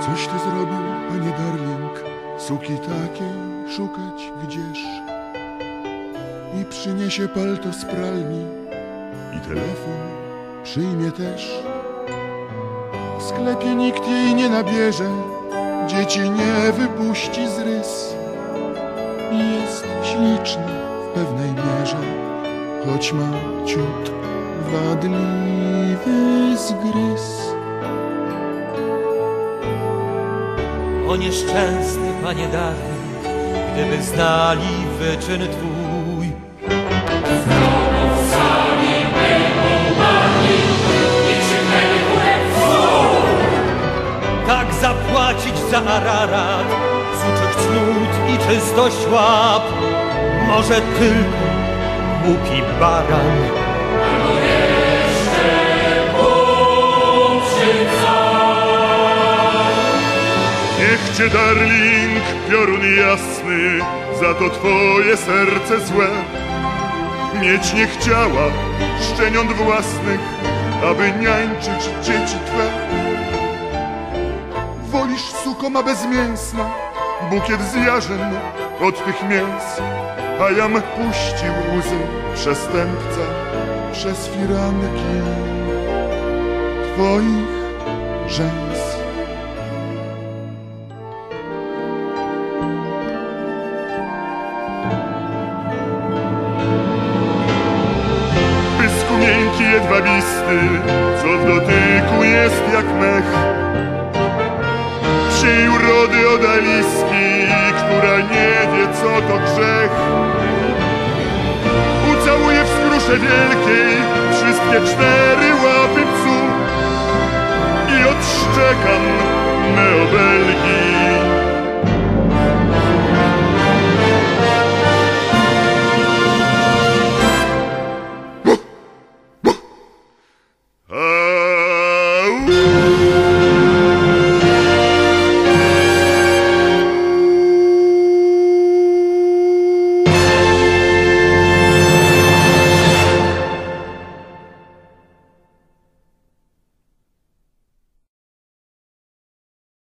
Coś ty zrobił, panie Darling, suki takiej szukać gdzież? I przyniesie palto z pralni i telefon przyjmie też. W sklepie nikt jej nie nabierze, dzieci nie wypuści z rys. I jest śliczna w pewnej mierze, choć ma ciut wadliwy zgryz. O nieszczęsny panie darny, gdyby znali wyczyn twój. Tak zapłacić za ararat, suczych cnót i czystość łap, może tylko głupi baran. Niech cię, darling, piorun jasny, za to twoje serce złe. Mieć nie chciała szczeniąt własnych, aby niańczyć dzieci twe. Wolisz sukoma bezmięsna, bukiet z od tych mięs, a jam puścił łzy przestępca przez firanki twoich rzęs. Jedwabisty, co w dotyku jest jak mech. Urody odaliski, która nie wie, co to grzech. Ucałuję w skrusze wielkiej wszystkie cztery łapy psu i odszczekam me obelgi.